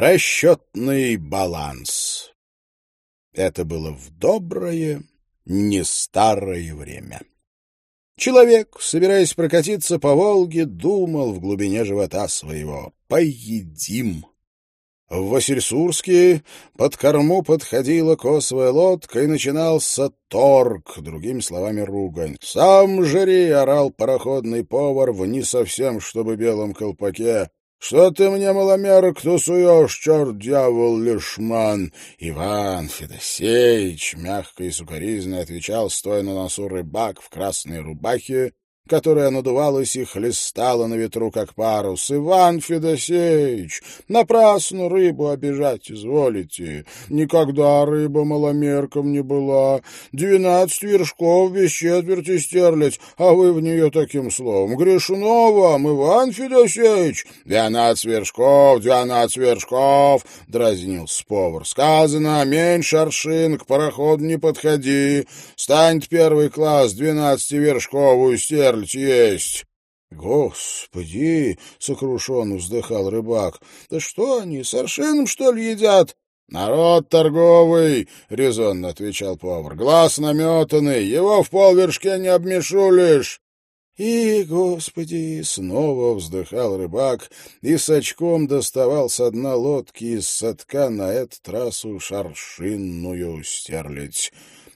расчетный баланс. Это было в доброе, не старое время. Человек, собираясь прокатиться по Волге, думал в глубине живота своего «поедим». В Васильсурске под корму подходила косовая лодка, и начинался торг, другими словами, ругань. «Сам жри!» — орал пароходный повар в не совсем, чтобы белом колпаке. «Что ты мне, маломерок, тусуешь, черт, дьявол, лишман?» Иван Федосеевич мягко и сукоризно отвечал, стоя на носу рыбак в красной рубахе которая надувалась и хлестала на ветру, как парус. «Иван Федосеевич, напрасно рыбу обижать изволите. Никогда рыба маломерком не была. Двенадцать вершков без четверти стерлядь, а вы в нее таким словом. Грешно вам, Иван Федосеевич!» «Двенадцать вершков, двенадцать вершков!» — дразнился повар. «Сказано, меньше аршин, к пароходу не подходи. Стань первый класс, двенадцативершковую стерлядь смерть есть. «Господи!» — сокрушенно вздыхал рыбак. «Да что они, с что ли, едят?» «Народ торговый!» — резонно отвечал повар. «Глаз наметанный, его в полвершке не обмешулишь!» И, господи, снова вздыхал рыбак и с очком доставал с дна лодки из садка на этот трассу шаршинную стерлядь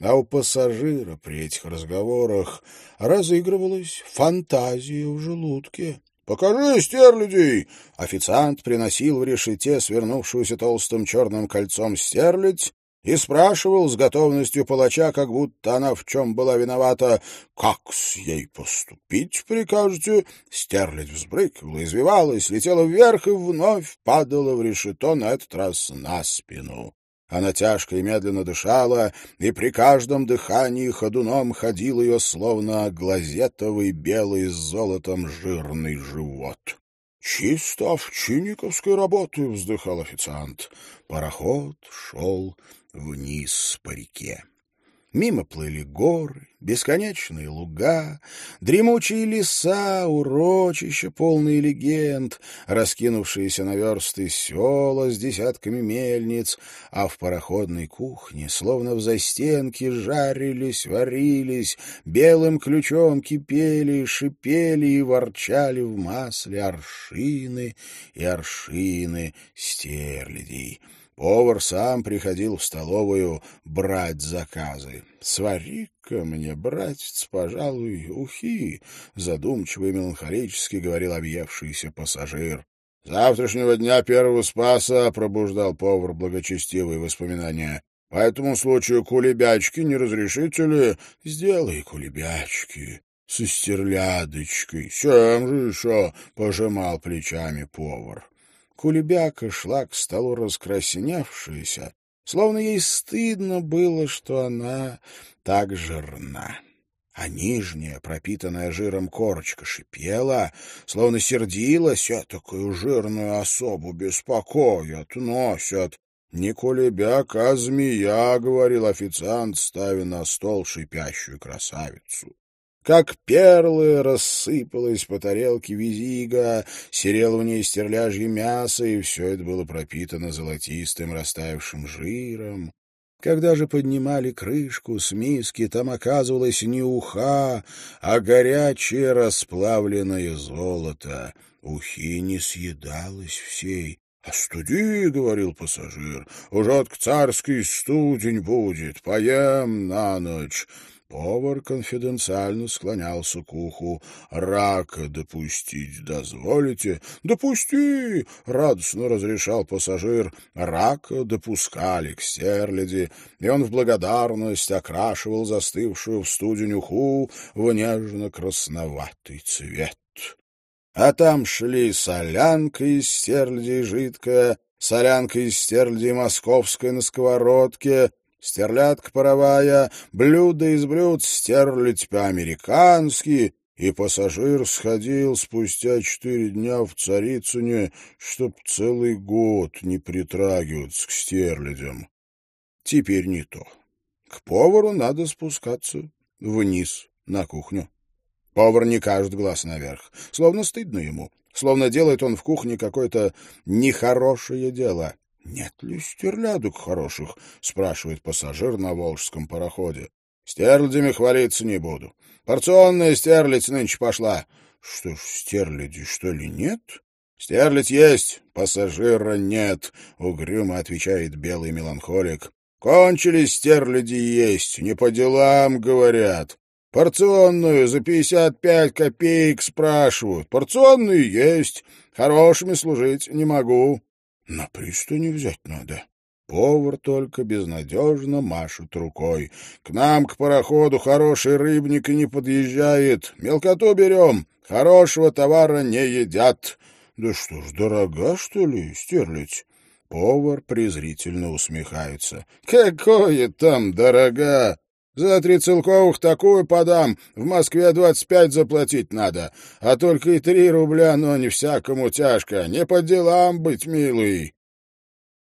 а у пассажира при этих разговорах разыгрывалась фантазия в желудке. «Покажи стерлядей!» Официант приносил в решете свернувшуюся толстым черным кольцом стерлядь и спрашивал с готовностью палача, как будто она в чем была виновата, «Как с ей поступить, прикажете?» Стерлядь взбрыкивала, извивалась, летела вверх и вновь падала в решето, на этот раз на спину. Она тяжко и медленно дышала, и при каждом дыхании ходуном ходил ее, словно глазетовый белый с золотом жирный живот. «Чисто овчинниковской работы!» — вздыхал официант. Пароход шел вниз по реке. Мимо плыли горы, бесконечные луга, дремучие леса, урочища, полные легенд, раскинувшиеся на версты села с десятками мельниц, а в пароходной кухне, словно в застенке, жарились, варились, белым ключом кипели, шипели и ворчали в масле аршины и аршины стерлядей. Повар сам приходил в столовую брать заказы. «Свари-ка мне, братец, пожалуй, ухи», — задумчиво и меланхолически говорил объевшийся пассажир. «Завтрашнего дня первого спаса», — пробуждал повар благочестивые воспоминания. «По этому случаю кулебячки не разрешите ли?» «Сделай кулебячки», со стерлядочкой. Чем же еще?» — пожимал плечами повар. Кулебяка шла к столу раскрасневшаяся, словно ей стыдно было, что она так жирна. А нижняя, пропитанная жиром корочка, шипела, словно сердилась, а такую жирную особу беспокоят, носят. «Не кулебяк, а змея», — говорил официант, ставя на стол шипящую красавицу. Как перлы рассыпалась по тарелке визига, серело в ней стерляжье мясо, и все это было пропитано золотистым растаявшим жиром. Когда же поднимали крышку с миски, там оказывалось не уха, а горячее расплавленное золото. Ухи не съедалось всей. — Остуди, — говорил пассажир, — уже к царский студень будет, поем на ночь. Повар конфиденциально склонялся к уху. «Рака допустить дозволите?» «Допусти!» — радостно разрешал пассажир. Рака допускали к стерляди, и он в благодарность окрашивал застывшую в студень уху в нежно-красноватый цвет. А там шли солянка из стерляди жидкая, солянка из стерляди московская на сковородке, стерлядка паровая, блюдо из блюд стерлядь по-американски, и пассажир сходил спустя четыре дня в Царицыне, чтоб целый год не притрагиваться к стерлядям. Теперь не то. К повару надо спускаться вниз на кухню. Повар не кажет глаз наверх, словно стыдно ему, словно делает он в кухне какое-то нехорошее дело. — Нет ли стерлядок хороших? — спрашивает пассажир на волжском пароходе. — Стерлядями хвалиться не буду. Порционная стерлядь нынче пошла. — Что ж, стерляди, что ли, нет? — Стерлядь есть, пассажира нет, — угрюмо отвечает белый меланхолик. — Кончились стерляди есть, не по делам, говорят. Порционную за пятьдесят пять копеек спрашивают. Порционную есть, хорошими служить не могу. На пристани взять надо. Повар только безнадежно машет рукой. К нам, к пароходу, хороший рыбник и не подъезжает. Мелкоту берем, хорошего товара не едят. Да что ж, дорога, что ли, стерлить? Повар презрительно усмехается. Какое там дорога! За три целковых такую подам, в Москве двадцать пять заплатить надо, а только и три рубля, но не всякому тяжко, не по делам быть, милый.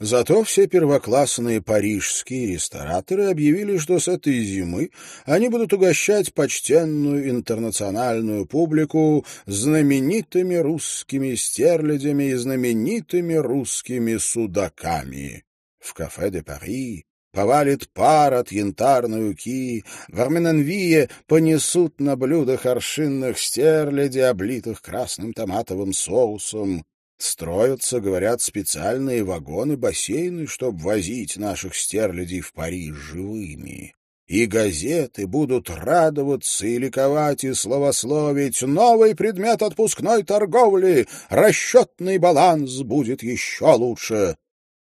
Зато все первоклассные парижские рестораторы объявили, что с этой зимы они будут угощать почтенную интернациональную публику знаменитыми русскими стерлядями и знаменитыми русскими судаками. В кафе де Пари повалит пар от янтарной уки, в Арменанвие понесут на блюдах аршинных стерлядей, облитых красным томатовым соусом. Строятся, говорят, специальные вагоны-бассейны, чтобы возить наших стерлядей в Париж живыми. И газеты будут радоваться и ликовать, и славословить. Новый предмет отпускной торговли, расчетный баланс будет еще лучше.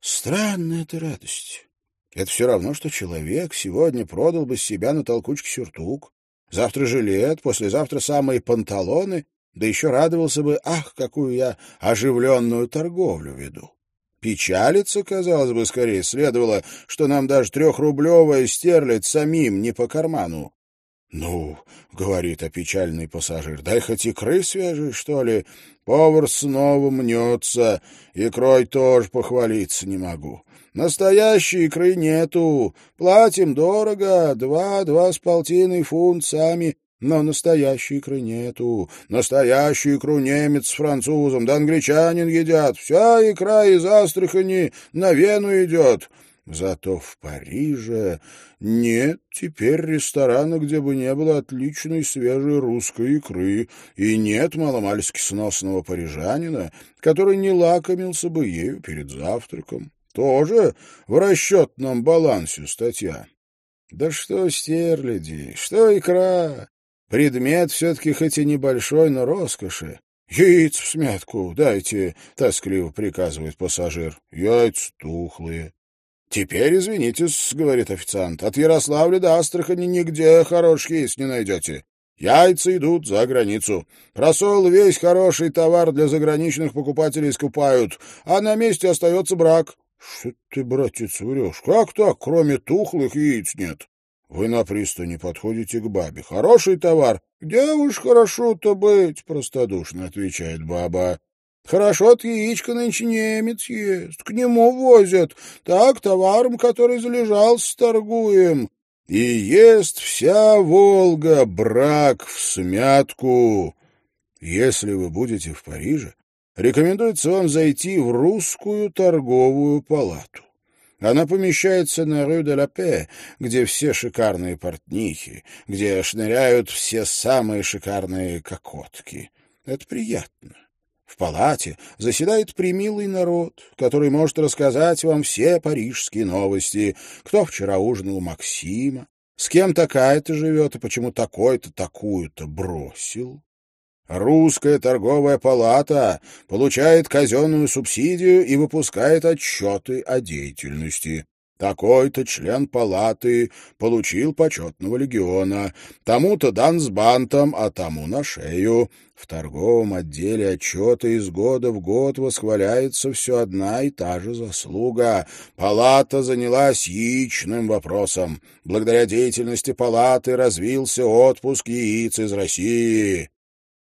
Странная эта радость. Это все равно, что человек сегодня продал бы себя на толкучке сюртук, завтра жилет, послезавтра самые панталоны, да еще радовался бы, ах, какую я оживленную торговлю веду. Печалиться, казалось бы, скорее следовало, что нам даже трехрублевая стерлядь самим не по карману. — Ну, — говорит опечальный пассажир, — дай хоть икры свежей, что ли? Повар снова мнется, икрой тоже похвалиться не могу. Настоящей икры нету. Платим дорого, два-два с полтиной фунт сами, но настоящей икры нету. Настоящую икру немец с французом, да англичанин едят. Вся икра из Астрахани на Вену идет. Зато в Париже нет теперь ресторана, где бы не было отличной свежей русской икры, и нет маломальски сносного парижанина, который не лакомился бы ею перед завтраком. Тоже в расчетном балансе статья. Да что стерляди, что икра. Предмет все-таки хоть и небольшой, но роскоши. Яиц в смятку дайте, — тоскливо приказывает пассажир. Яйца тухлые. «Теперь, извините, — говорит официант, — от Ярославля до Астрахани нигде хороших яиц не найдете. Яйца идут за границу. Просол весь хороший товар для заграничных покупателей скупают, а на месте остается брак. Что ты, братец, врешь? Как так, кроме тухлых яиц нет? Вы на пристани подходите к бабе. Хороший товар. Где уж хорошо-то быть, простодушно отвечает баба. Хорошо от яичка нынче немец ест, к нему возят. Так товаром, который залежался, торгуем. И ест вся Волга брак в смятку. Если вы будете в Париже, рекомендуется вам зайти в русскую торговую палату. Она помещается на Рю де ла Пе, где все шикарные портнихи, где шныряют все самые шикарные кокотки. Это приятно. В палате заседает примилый народ, который может рассказать вам все парижские новости, кто вчера ужинал у Максима, с кем такая-то живет и почему такой-то такую-то бросил. Русская торговая палата получает казенную субсидию и выпускает отчеты о деятельности. Такой-то член палаты получил почетного легиона, тому-то дан с бантом, а тому на шею. В торговом отделе отчеты из года в год восхваляется все одна и та же заслуга. Палата занялась яичным вопросом. Благодаря деятельности палаты развился отпуск яиц из России.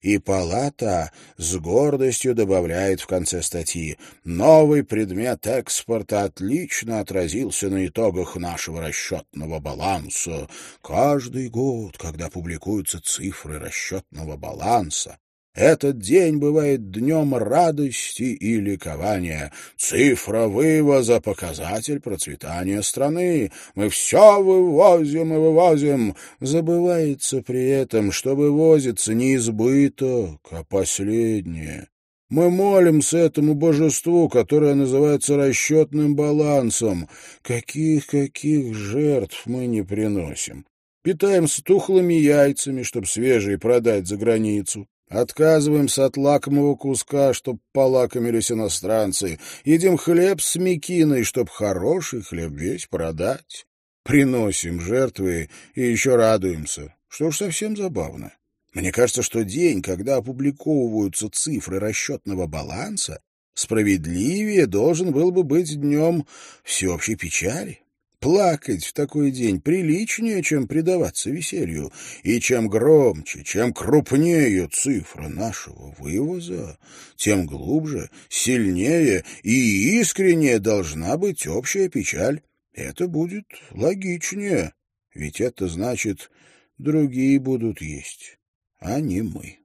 И палата с гордостью добавляет в конце статьи «Новый предмет экспорта отлично отразился на итогах нашего расчетного баланса. Каждый год, когда публикуются цифры расчетного баланса, этот день бывает днем радости и ликования. Цифра вывоза — показатель процветания страны. Мы все вывозим и вывозим. Забывается при этом, что вывозится не избыток, а последнее. Мы молимся этому божеству, которое называется расчетным балансом. Каких-каких жертв мы не приносим. Питаемся тухлыми яйцами, чтобы свежие продать за границу. Отказываемся от лакомого куска, чтоб полакомились иностранцы. Едим хлеб с мекиной, чтоб хороший хлеб весь продать. Приносим жертвы и еще радуемся, что уж совсем забавно. Мне кажется, что день, когда опубликовываются цифры расчетного баланса, справедливее должен был бы быть днем всеобщей печали. Плакать в такой день приличнее, чем предаваться веселью, и чем громче, чем крупнее цифра нашего вывоза, тем глубже, сильнее и искреннее должна быть общая печаль. Это будет логичнее, ведь это значит, другие будут есть, а не мы.